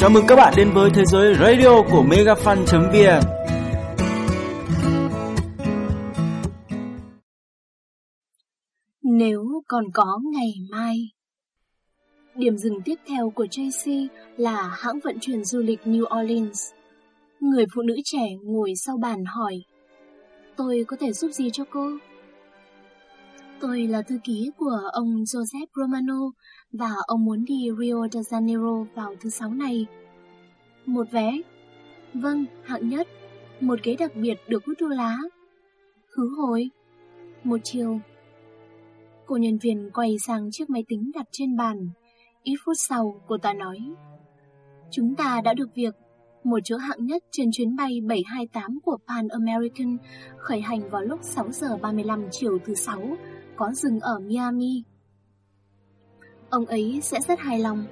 Chào mừng các bạn đến với thế giới radio của megafan.vn Nếu còn có ngày mai, Điểm dừng tiếp theo của JC là hãng vận chuyển du lịch New Orleans. Người phụ nữ trẻ ngồi sau bàn hỏi, Tôi có thể giúp gì cho cô? Tôi là thư ký của ông Joseph Romano và ông muốn đi Rio de Janeiro vào thứ sáu này. Một vé? Vâng, hạng nhất. Một ghế đặc biệt được hút đô lá. Khứ hồi? Một chiều. Cô nhân viên quay sang chiếc máy tính đặt trên bàn. Ít phút sau, cô ta nói Chúng ta đã được việc một chỗ hạng nhất trên chuyến bay 728 của Pan American khởi hành vào lúc 6 giờ 35 chiều thứ sáu, có dừng ở Miami. Ông ấy sẽ rất hài lòng.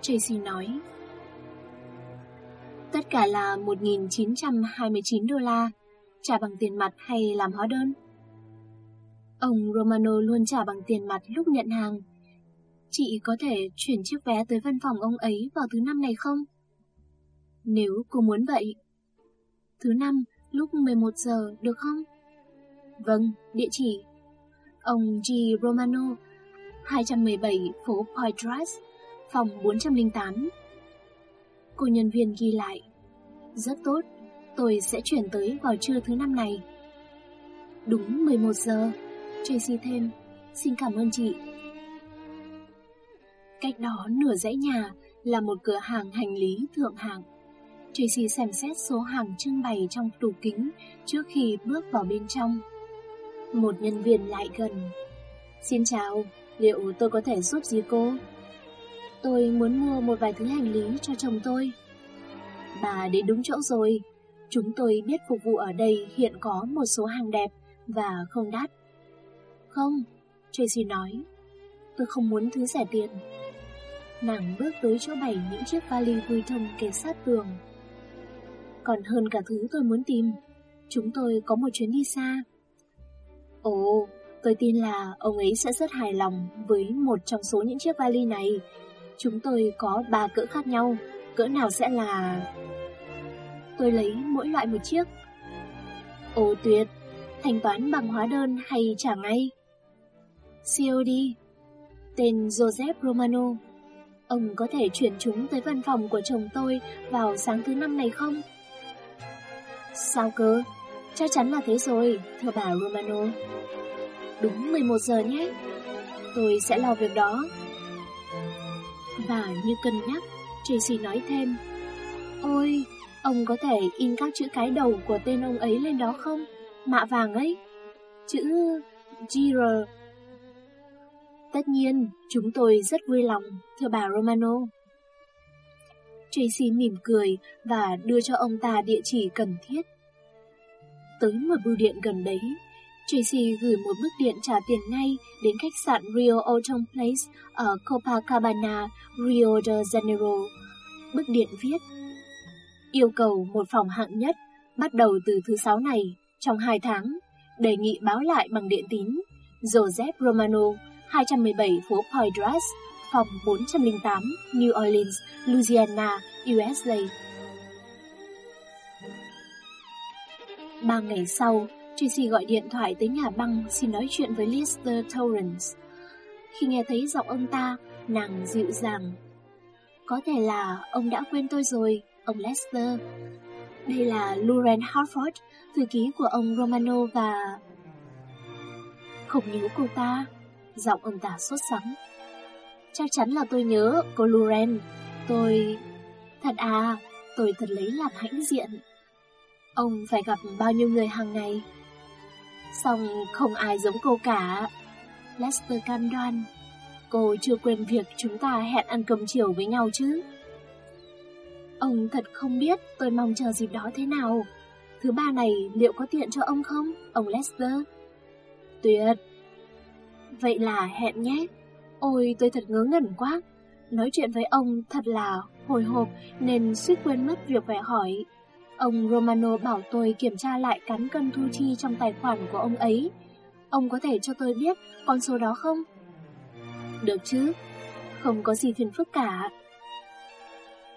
Tracy nói. Tất cả là 1.929 đô la, trả bằng tiền mặt hay làm hóa đơn? Ông Romano luôn trả bằng tiền mặt lúc nhận hàng. Chị có thể chuyển chiếc vé tới văn phòng ông ấy vào thứ năm này không? Nếu cô muốn vậy. Thứ năm, lúc 11 giờ, được không? Vâng, địa chỉ. Ông G. Romano, 217 phố Poitras, phòng 408. Cô nhân viên ghi lại. Rất tốt, tôi sẽ chuyển tới vào trưa thứ năm này. Đúng 11 giờ, Tracy thêm, xin cảm ơn chị. Cách đó nửa dãy nhà là một cửa hàng hành lý thượng hạng. Tracy xem xét số hàng trưng bày trong tủ kính trước khi bước vào bên trong. Một nhân viên lại gần. Xin chào, liệu tôi có thể giúp gì cô? Tôi muốn mua một vài thứ hành lý cho chồng tôi. Bà đến đúng chỗ rồi. Chúng tôi biết phục vụ ở đây hiện có một số hàng đẹp và không đắt. Không, Tracy nói. Tôi không muốn thứ rẻ tiền. Nàng bước tới chỗ bày những chiếc vali vui thông kề sát tường. Còn hơn cả thứ tôi muốn tìm, chúng tôi có một chuyến đi xa. Ồ, tôi tin là ông ấy sẽ rất hài lòng với một trong số những chiếc vali này. Chúng tôi có ba cỡ khác nhau, cỡ nào sẽ là... Tôi lấy mỗi loại một chiếc. Ồ tuyệt, thanh toán bằng hóa đơn hay trả ngay? COD, tên Joseph Romano. Ông có thể chuyển chúng tới văn phòng của chồng tôi vào sáng thứ năm này không? Sao cơ? Chắc chắn là thế rồi, thưa bà Romano. Đúng 11 giờ nhé. Tôi sẽ lo việc đó. Và như cân nhắc, Tracy nói thêm. Ôi, ông có thể in các chữ cái đầu của tên ông ấy lên đó không? Mạ vàng ấy. Chữ GR. Tất nhiên, chúng tôi rất vui lòng, thưa bà Romano. Tracy mỉm cười và đưa cho ông ta địa chỉ cần thiết. Tới một bưu điện gần đấy, Tracy gửi một bức điện trả tiền ngay đến khách sạn Rio Autumn Place ở Copacabana, Rio de Janeiro. Bức điện viết Yêu cầu một phòng hạng nhất bắt đầu từ thứ sáu này trong 2 tháng, đề nghị báo lại bằng điện tín. Joseph Romano, 217 phố Poydras, phòng 408, New Orleans, Louisiana, USA. Ba ngày sau, Tracy gọi điện thoại tới nhà băng xin nói chuyện với Lister Torrance. Khi nghe thấy giọng ông ta, nàng dịu dàng. Có thể là ông đã quên tôi rồi, ông Lester. Đây là Lauren Hartford, thư ký của ông Romano và... Không nhớ cô ta, giọng ông ta sốt sắng. Chắc chắn là tôi nhớ cô Lauren. Tôi... Thật à, tôi thật lấy làm hãnh diện. Ông phải gặp bao nhiêu người hàng ngày? Xong không ai giống cô cả. Lester cam đoan. Cô chưa quên việc chúng ta hẹn ăn cơm chiều với nhau chứ. Ông thật không biết tôi mong chờ dịp đó thế nào. Thứ ba này liệu có tiện cho ông không, ông Lester? Tuyệt. Vậy là hẹn nhé. Ôi tôi thật ngớ ngẩn quá. Nói chuyện với ông thật là hồi hộp nên suýt quên mất việc phải hỏi. Ông Romano bảo tôi kiểm tra lại cán cân thu chi trong tài khoản của ông ấy. Ông có thể cho tôi biết con số đó không? Được chứ, không có gì phiền phức cả.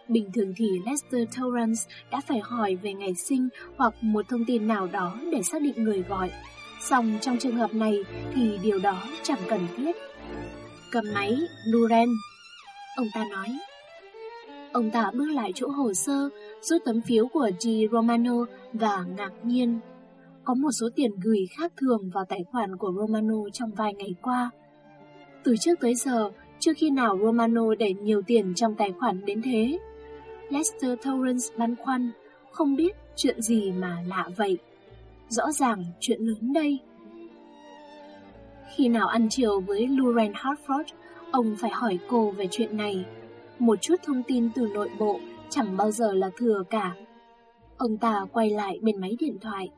Bình thường thì Lester Torrance đã phải hỏi về ngày sinh hoặc một thông tin nào đó để xác định người gọi. Song trong trường hợp này thì điều đó chẳng cần thiết. Cầm máy, Duran. Ông ta nói. Ông ta bước lại chỗ hồ sơ, rút tấm phiếu của G. Romano và ngạc nhiên. Có một số tiền gửi khác thường vào tài khoản của Romano trong vài ngày qua. Từ trước tới giờ, chưa khi nào Romano để nhiều tiền trong tài khoản đến thế. Lester Torrance băn khoăn, không biết chuyện gì mà lạ vậy. Rõ ràng chuyện lớn đây. Khi nào ăn chiều với Lauren Hartford, ông phải hỏi cô về chuyện này. Một chút thông tin từ nội bộ chẳng bao giờ là thừa cả. Ông ta quay lại bên máy điện thoại.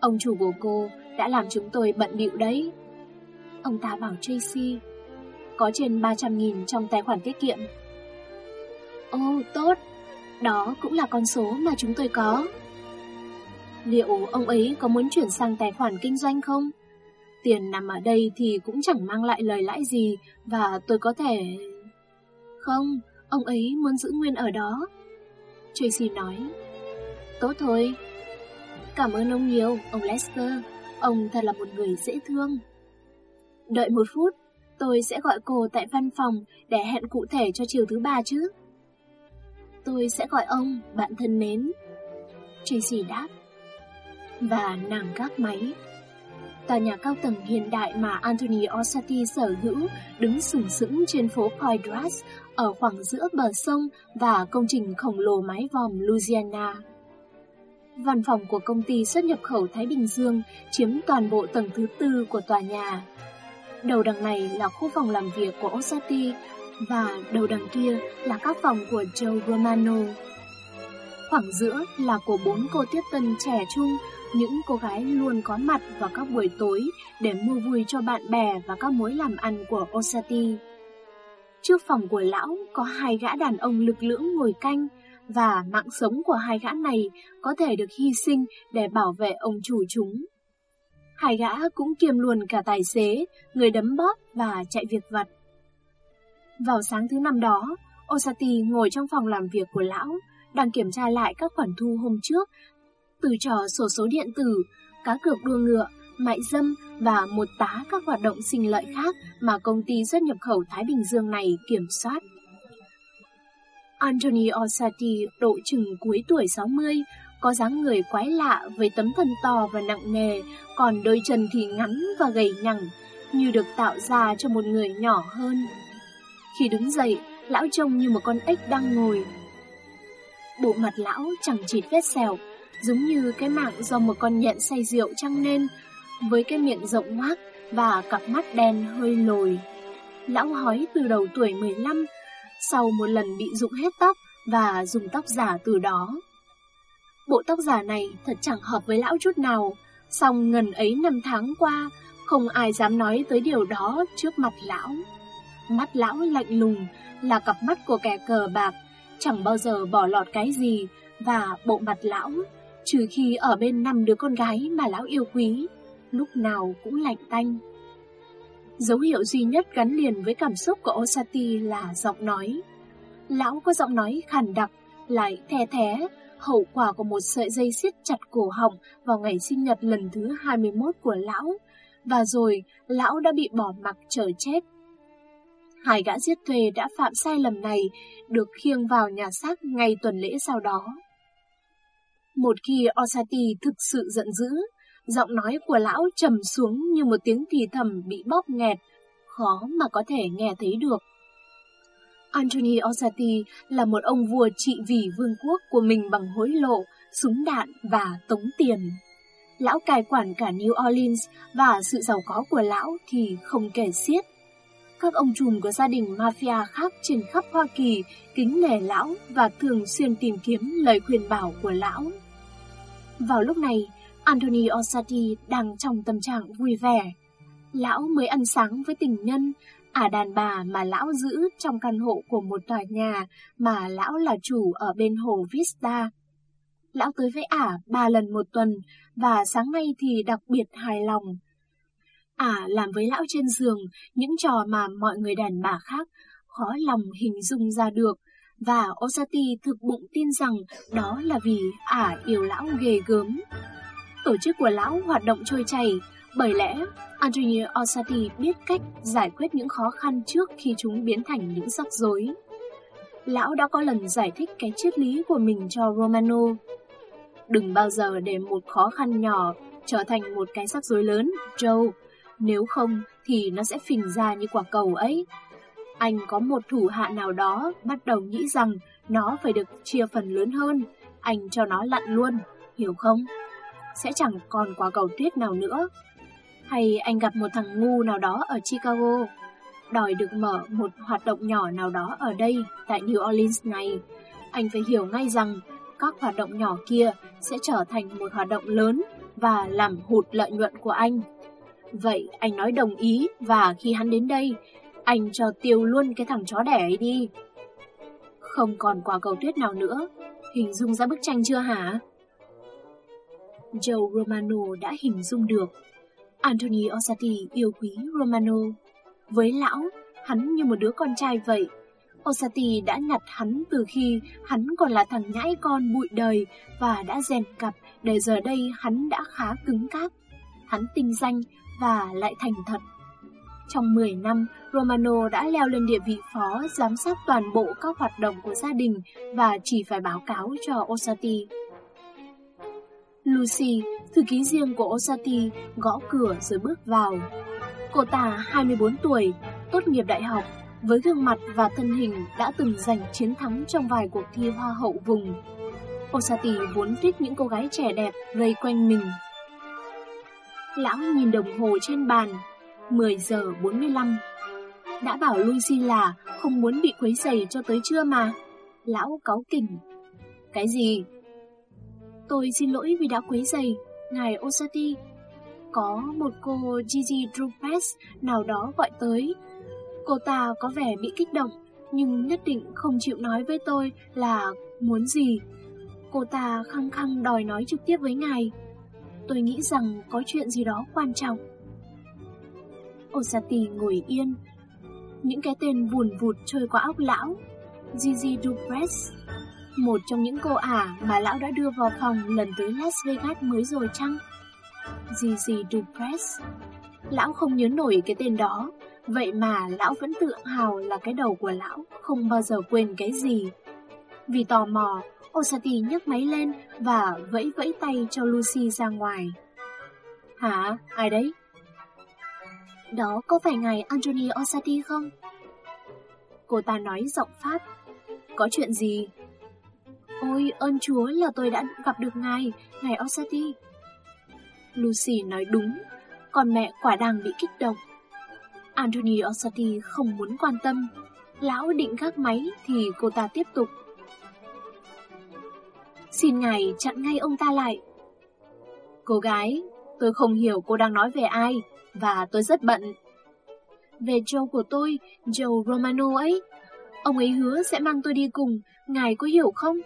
Ông chủ của cô đã làm chúng tôi bận bịu đấy. Ông ta bảo Tracy, có trên 300.000 trong tài khoản tiết kiệm. Ồ, tốt, đó cũng là con số mà chúng tôi có. Liệu ông ấy có muốn chuyển sang tài khoản kinh doanh không? Tiền nằm ở đây thì cũng chẳng mang lại lời lãi gì và tôi có thể... Không, ông ấy muốn giữ nguyên ở đó. Tracy nói. Tốt thôi. Cảm ơn ông nhiều, ông Lester. Ông thật là một người dễ thương. Đợi một phút, tôi sẽ gọi cô tại văn phòng để hẹn cụ thể cho chiều thứ ba chứ. Tôi sẽ gọi ông, bạn thân mến. Tracy đáp. Và nàng gác máy. Tòa nhà cao tầng hiện đại mà Anthony Orsatti sở hữu đứng sừng sững trên phố Poydras ở khoảng giữa bờ sông và công trình khổng lồ mái vòm Louisiana. Văn phòng của công ty xuất nhập khẩu Thái Bình Dương chiếm toàn bộ tầng thứ tư của tòa nhà. Đầu đằng này là khu phòng làm việc của Osati và đầu đằng kia là các phòng của Joe Romano. Khoảng giữa là của bốn cô tiếp tân trẻ trung, những cô gái luôn có mặt vào các buổi tối để mua vui cho bạn bè và các mối làm ăn của Osati. Trước phòng của lão có hai gã đàn ông lực lưỡng ngồi canh, và mạng sống của hai gã này có thể được hy sinh để bảo vệ ông chủ chúng. Hai gã cũng kiêm luôn cả tài xế, người đấm bóp và chạy việc vặt. Vào sáng thứ năm đó, Osati ngồi trong phòng làm việc của lão, đang kiểm tra lại các khoản thu hôm trước, từ trò sổ số điện tử, cá cược đua ngựa, mại dâm và một tá các hoạt động sinh lợi khác mà công ty xuất nhập khẩu Thái Bình Dương này kiểm soát. Anthony Orsatti độ chừng cuối tuổi 60, có dáng người quái lạ với tấm thân to và nặng nề, còn đôi chân thì ngắn và gầy nhẳng, như được tạo ra cho một người nhỏ hơn. Khi đứng dậy, lão trông như một con ếch đang ngồi. Bộ mặt lão chẳng chịt vết sẹo, giống như cái mạng do một con nhện say rượu trăng nên, với cái miệng rộng ngoác và cặp mắt đen hơi lồi. Lão hói từ đầu tuổi 15, sau một lần bị rụng hết tóc và dùng tóc giả từ đó. Bộ tóc giả này thật chẳng hợp với lão chút nào, song ngần ấy năm tháng qua, không ai dám nói tới điều đó trước mặt lão. Mắt lão lạnh lùng là cặp mắt của kẻ cờ bạc, chẳng bao giờ bỏ lọt cái gì, và bộ mặt lão, trừ khi ở bên năm đứa con gái mà lão yêu quý, lúc nào cũng lạnh tanh. Dấu hiệu duy nhất gắn liền với cảm xúc của Osati là giọng nói. Lão có giọng nói khàn đặc, lại the thé, hậu quả của một sợi dây siết chặt cổ họng vào ngày sinh nhật lần thứ 21 của lão, và rồi lão đã bị bỏ mặc chờ chết. Hai gã giết thuê đã phạm sai lầm này, được khiêng vào nhà xác ngay tuần lễ sau đó. Một khi Osati thực sự giận dữ, giọng nói của lão trầm xuống như một tiếng thì thầm bị bóp nghẹt, khó mà có thể nghe thấy được. Anthony Osati là một ông vua trị vì vương quốc của mình bằng hối lộ, súng đạn và tống tiền. Lão cai quản cả New Orleans và sự giàu có của lão thì không kể xiết. Các ông trùm của gia đình mafia khác trên khắp Hoa Kỳ kính nể lão và thường xuyên tìm kiếm lời khuyên bảo của lão. Vào lúc này, Anthony Orsatti đang trong tâm trạng vui vẻ. Lão mới ăn sáng với tình nhân, ả đàn bà mà lão giữ trong căn hộ của một tòa nhà mà lão là chủ ở bên hồ Vista. Lão tới với ả ba lần một tuần và sáng nay thì đặc biệt hài lòng. Ả làm với lão trên giường những trò mà mọi người đàn bà khác khó lòng hình dung ra được và Osati thực bụng tin rằng đó là vì ả yêu lão ghê gớm. Tổ chức của lão hoạt động trôi chảy, bởi lẽ Antonio Osati biết cách giải quyết những khó khăn trước khi chúng biến thành những rắc rối. Lão đã có lần giải thích cái triết lý của mình cho Romano. Đừng bao giờ để một khó khăn nhỏ trở thành một cái rắc rối lớn, Joe. Nếu không thì nó sẽ phình ra như quả cầu ấy. Anh có một thủ hạ nào đó bắt đầu nghĩ rằng nó phải được chia phần lớn hơn. Anh cho nó lặn luôn, hiểu không? Sẽ chẳng còn quả cầu tuyết nào nữa. Hay anh gặp một thằng ngu nào đó ở Chicago, đòi được mở một hoạt động nhỏ nào đó ở đây, tại New Orleans này. Anh phải hiểu ngay rằng các hoạt động nhỏ kia sẽ trở thành một hoạt động lớn và làm hụt lợi nhuận của anh. Vậy anh nói đồng ý và khi hắn đến đây, anh cho tiêu luôn cái thằng chó đẻ ấy đi. Không còn quả cầu tuyết nào nữa, hình dung ra bức tranh chưa hả? Joe Romano đã hình dung được. Anthony Osati yêu quý Romano. Với lão, hắn như một đứa con trai vậy. Osati đã nhặt hắn từ khi hắn còn là thằng nhãi con bụi đời và đã rèn cặp để giờ đây hắn đã khá cứng cáp. Hắn tinh danh và lại thành thật. Trong 10 năm, Romano đã leo lên địa vị phó giám sát toàn bộ các hoạt động của gia đình và chỉ phải báo cáo cho Osati. Lucy, thư ký riêng của Osati, gõ cửa rồi bước vào. Cô ta 24 tuổi, tốt nghiệp đại học, với gương mặt và thân hình đã từng giành chiến thắng trong vài cuộc thi hoa hậu vùng. Osati vốn thích những cô gái trẻ đẹp vây quanh mình. Lão nhìn đồng hồ trên bàn, 10 giờ 45. Đã bảo Lucy là không muốn bị quấy rầy cho tới trưa mà. Lão cáu kỉnh. Cái gì? Tôi xin lỗi vì đã quấy rầy, ngài Osati. Có một cô Gigi Drupes nào đó gọi tới. Cô ta có vẻ bị kích động, nhưng nhất định không chịu nói với tôi là muốn gì. Cô ta khăng khăng đòi nói trực tiếp với ngài. Tôi nghĩ rằng có chuyện gì đó quan trọng. Osati ngồi yên. Những cái tên vùn vụt trôi qua óc lão. Gigi Dupres, một trong những cô ả mà lão đã đưa vào phòng lần tới Las Vegas mới rồi chăng? Gigi Dupres. Lão không nhớ nổi cái tên đó, vậy mà lão vẫn tự hào là cái đầu của lão không bao giờ quên cái gì. Vì tò mò, Osati nhấc máy lên và vẫy vẫy tay cho Lucy ra ngoài. Hả? Ai đấy? Đó có phải ngài Anthony Osati không? Cô ta nói giọng Pháp. Có chuyện gì? Ôi, ơn Chúa là tôi đã gặp được ngài, ngài Osati. Lucy nói đúng, còn mẹ quả đang bị kích động. Anthony Osati không muốn quan tâm. Lão định gác máy thì cô ta tiếp tục. Xin ngài chặn ngay ông ta lại. Cô gái, tôi không hiểu cô đang nói về ai và tôi rất bận. Về Joe của tôi, Joe Romano ấy, ông ấy hứa sẽ mang tôi đi cùng, ngài có hiểu không?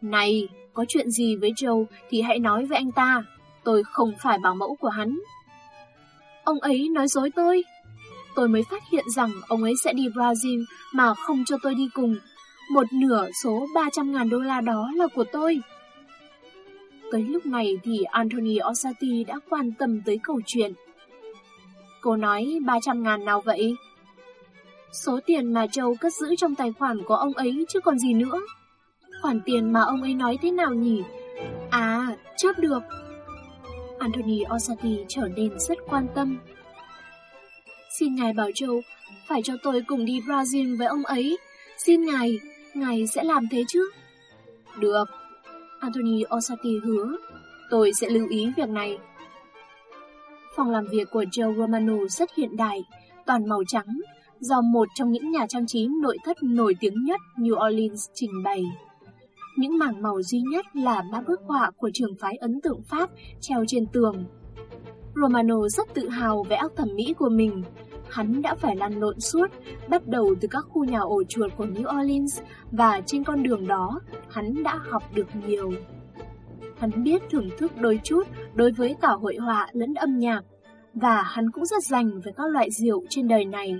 Này, có chuyện gì với Joe thì hãy nói với anh ta, tôi không phải bảo mẫu của hắn. Ông ấy nói dối tôi. Tôi mới phát hiện rằng ông ấy sẽ đi Brazil mà không cho tôi đi cùng. Một nửa số 300.000 đô la đó là của tôi. Tới lúc này thì Anthony Osati đã quan tâm tới câu chuyện. Cô nói 300 ngàn nào vậy? Số tiền mà Châu cất giữ trong tài khoản của ông ấy chứ còn gì nữa. Khoản tiền mà ông ấy nói thế nào nhỉ? À, chấp được. Anthony Osati trở nên rất quan tâm. Xin ngài bảo Châu phải cho tôi cùng đi Brazil với ông ấy. Xin ngài, ngài sẽ làm thế chứ? Được. Anthony Osaki hứa, tôi sẽ lưu ý việc này. Phòng làm việc của Joe Romano rất hiện đại, toàn màu trắng, do một trong những nhà trang trí nội thất nổi tiếng nhất New Orleans trình bày. Những mảng màu duy nhất là ba bức họa của trường phái ấn tượng Pháp treo trên tường. Romano rất tự hào về óc thẩm mỹ của mình, hắn đã phải lăn lộn suốt, bắt đầu từ các khu nhà ổ chuột của New Orleans và trên con đường đó, hắn đã học được nhiều. Hắn biết thưởng thức đôi chút đối với cả hội họa lẫn âm nhạc, và hắn cũng rất dành với các loại rượu trên đời này.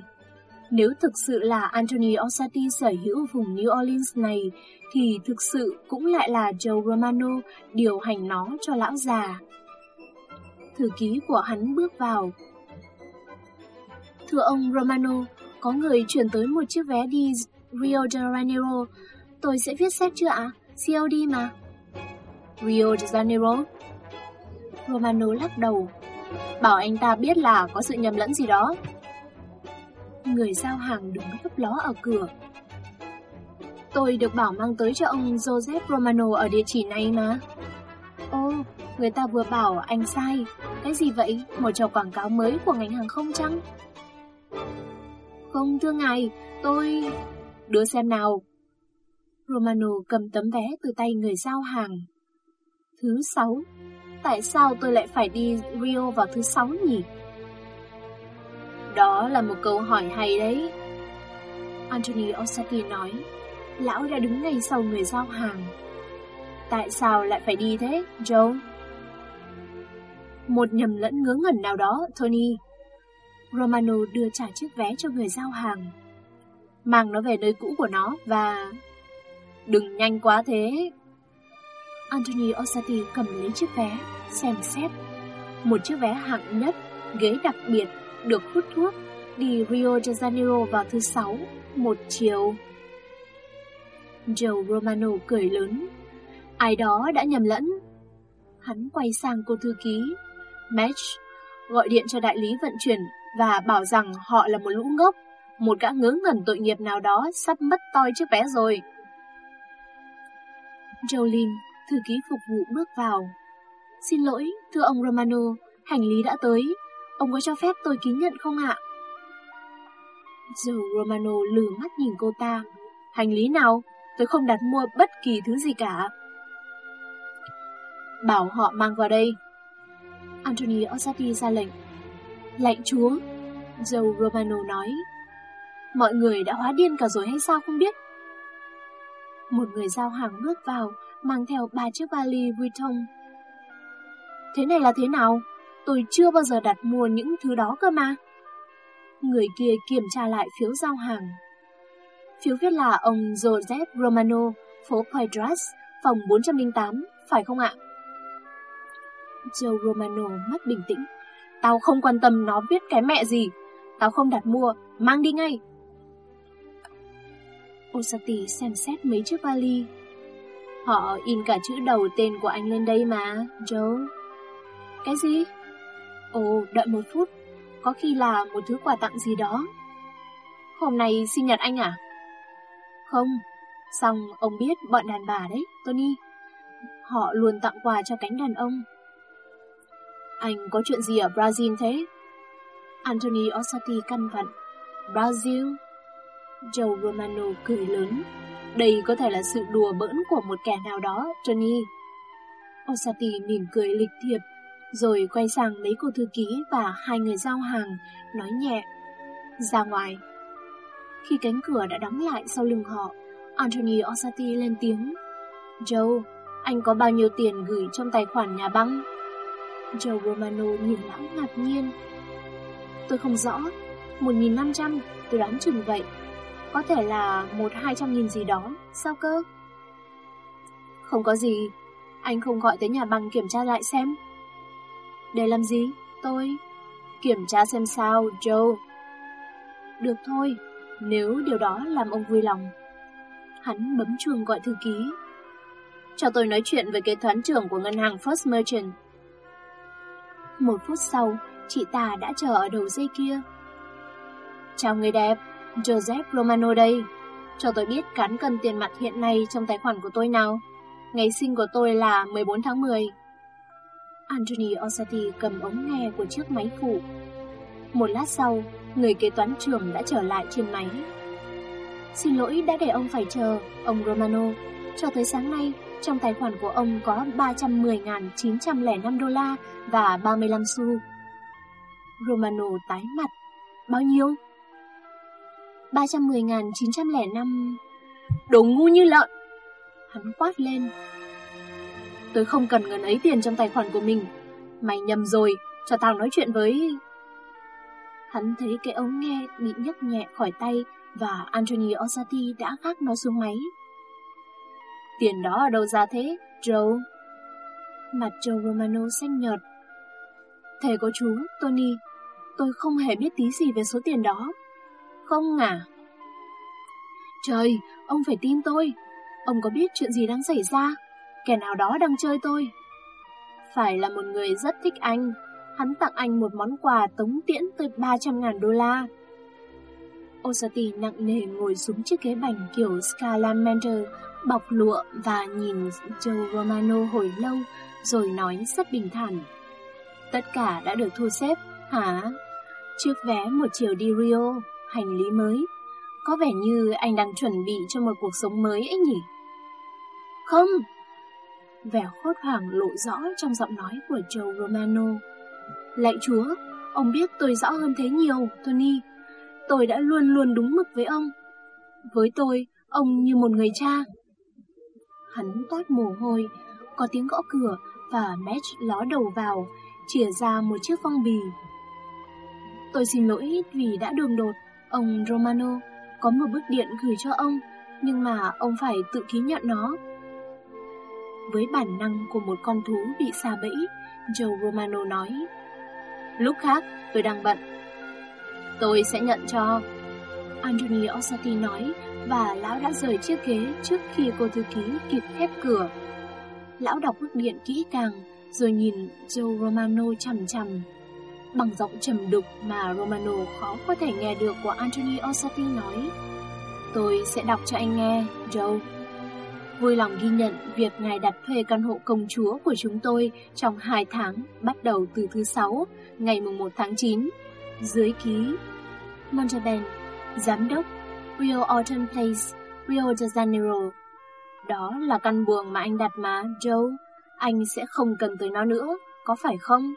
Nếu thực sự là Anthony Orsatti sở hữu vùng New Orleans này, thì thực sự cũng lại là Joe Romano điều hành nó cho lão già. Thư ký của hắn bước vào. Thưa ông Romano, có người chuyển tới một chiếc vé đi Rio de Janeiro. Tôi sẽ viết xét chưa ạ? COD mà. Rio de Janeiro? Romano lắc đầu. Bảo anh ta biết là có sự nhầm lẫn gì đó. Người giao hàng đứng lấp ló ở cửa. Tôi được bảo mang tới cho ông Joseph Romano ở địa chỉ này mà. Ô, người ta vừa bảo anh sai. Cái gì vậy? Một trò quảng cáo mới của ngành hàng không chăng? Không thưa ngài, tôi... Đưa xem nào. Romano cầm tấm vé từ tay người giao hàng. Thứ sáu. Tại sao tôi lại phải đi Rio vào thứ sáu nhỉ? Đó là một câu hỏi hay đấy. Anthony Osaki nói. Lão đã đứng ngay sau người giao hàng. Tại sao lại phải đi thế, Joe? Một nhầm lẫn ngớ ngẩn nào đó, Tony. Romano đưa trả chiếc vé cho người giao hàng. Mang nó về nơi cũ của nó và... Đừng nhanh quá thế. Anthony Osati cầm lấy chiếc vé, xem xét. Một chiếc vé hạng nhất, ghế đặc biệt, được hút thuốc, đi Rio de Janeiro vào thứ sáu, một chiều. Joe Romano cười lớn. Ai đó đã nhầm lẫn. Hắn quay sang cô thư ký. Match, gọi điện cho đại lý vận chuyển và bảo rằng họ là một lũ ngốc, một gã ngớ ngẩn tội nghiệp nào đó sắp mất toi chiếc vé rồi. Jolene, thư ký phục vụ bước vào. Xin lỗi, thưa ông Romano, hành lý đã tới. Ông có cho phép tôi ký nhận không ạ? Joe Romano lử mắt nhìn cô ta. Hành lý nào? Tôi không đặt mua bất kỳ thứ gì cả. Bảo họ mang vào đây. Anthony Ossati ra lệnh lạnh chúa, Joe Romano nói. Mọi người đã hóa điên cả rồi hay sao không biết? Một người giao hàng bước vào, mang theo ba chiếc vali Vuitton. Thế này là thế nào? Tôi chưa bao giờ đặt mua những thứ đó cơ mà. Người kia kiểm tra lại phiếu giao hàng. Phiếu viết là ông Joseph Romano, phố Pedras, phòng 408, phải không ạ? Joe Romano mắt bình tĩnh. Tao không quan tâm nó viết cái mẹ gì. Tao không đặt mua, mang đi ngay. Osati xem xét mấy chiếc vali. Họ in cả chữ đầu tên của anh lên đây mà, Joe. Cái gì? Ồ, đợi một phút. Có khi là một thứ quà tặng gì đó. Hôm nay sinh nhật anh à? Không, xong ông biết bọn đàn bà đấy, Tony. Họ luôn tặng quà cho cánh đàn ông. Anh có chuyện gì ở Brazil thế? Anthony Osati căn vặn. Brazil? Joe Romano cười lớn. Đây có thể là sự đùa bỡn của một kẻ nào đó, Tony. Osati mỉm cười lịch thiệp, rồi quay sang mấy cô thư ký và hai người giao hàng, nói nhẹ. Ra ngoài. Khi cánh cửa đã đóng lại sau lưng họ, Anthony Osati lên tiếng. Joe, anh có bao nhiêu tiền gửi trong tài khoản nhà băng? Joe Romano nhìn lão ngạc nhiên. Tôi không rõ, 1.500, tôi đoán chừng vậy. Có thể là một hai trăm nghìn gì đó, sao cơ? Không có gì, anh không gọi tới nhà băng kiểm tra lại xem. Để làm gì? Tôi... Kiểm tra xem sao, Joe. Được thôi, nếu điều đó làm ông vui lòng. Hắn bấm chuông gọi thư ký. Cho tôi nói chuyện với kế toán trưởng của ngân hàng First Merchant. Một phút sau, chị ta đã chờ ở đầu dây kia. Chào người đẹp, Joseph Romano đây. Cho tôi biết cán cân tiền mặt hiện nay trong tài khoản của tôi nào. Ngày sinh của tôi là 14 tháng 10. Anthony osati cầm ống nghe của chiếc máy phụ. Một lát sau, người kế toán trưởng đã trở lại trên máy. Xin lỗi đã để ông phải chờ, ông Romano. Cho tới sáng nay, trong tài khoản của ông có 310.905 đô la và 35 xu. Romano tái mặt. Bao nhiêu? 310.905... Đồ ngu như lợn! Hắn quát lên. Tôi không cần ngần ấy tiền trong tài khoản của mình. Mày nhầm rồi, cho tao nói chuyện với... Hắn thấy cái ống nghe bị nhấc nhẹ khỏi tay và Anthony Osati đã gác nó xuống máy. Tiền đó ở đâu ra thế, Joe? Mặt Joe Romano xanh nhợt. Thầy có chú, Tony, tôi không hề biết tí gì về số tiền đó. Không à? Trời, ông phải tin tôi. Ông có biết chuyện gì đang xảy ra? Kẻ nào đó đang chơi tôi. Phải là một người rất thích anh. Hắn tặng anh một món quà tống tiễn tới 300.000 đô la. Osati nặng nề ngồi xuống chiếc ghế bành kiểu Scalamander, bọc lụa và nhìn Joe Romano hồi lâu, rồi nói rất bình thản. Tất cả đã được thu xếp, hả? Trước vé một chiều đi Rio, hành lý mới. Có vẻ như anh đang chuẩn bị cho một cuộc sống mới ấy nhỉ? Không! Vẻ khốt hoảng lộ rõ trong giọng nói của Joe Romano. Lạy chúa, ông biết tôi rõ hơn thế nhiều, Tony. Tôi đã luôn luôn đúng mực với ông. Với tôi, ông như một người cha. Hắn toát mồ hôi, có tiếng gõ cửa và Match ló đầu vào, chìa ra một chiếc phong bì. Tôi xin lỗi vì đã đường đột, ông Romano. Có một bức điện gửi cho ông, nhưng mà ông phải tự ký nhận nó. Với bản năng của một con thú bị xa bẫy, Joe Romano nói Lúc khác, tôi đang bận. Tôi sẽ nhận cho. Anthony Osati nói và lão đã rời chiếc ghế trước khi cô thư ký kịp khép cửa. Lão đọc bức điện kỹ càng, rồi nhìn Joe Romano chằm chằm. Bằng giọng trầm đục mà Romano khó có thể nghe được của Anthony Osati nói. Tôi sẽ đọc cho anh nghe, Joe. Vui lòng ghi nhận việc ngài đặt thuê căn hộ công chúa của chúng tôi trong 2 tháng, bắt đầu từ thứ 6, ngày 1 tháng 9. Dưới ký Montalban, Giám đốc, Rio Autumn Place, Rio de Janeiro. Đó là căn buồng mà anh đặt mà, Joe. Anh sẽ không cần tới nó nữa, có phải không?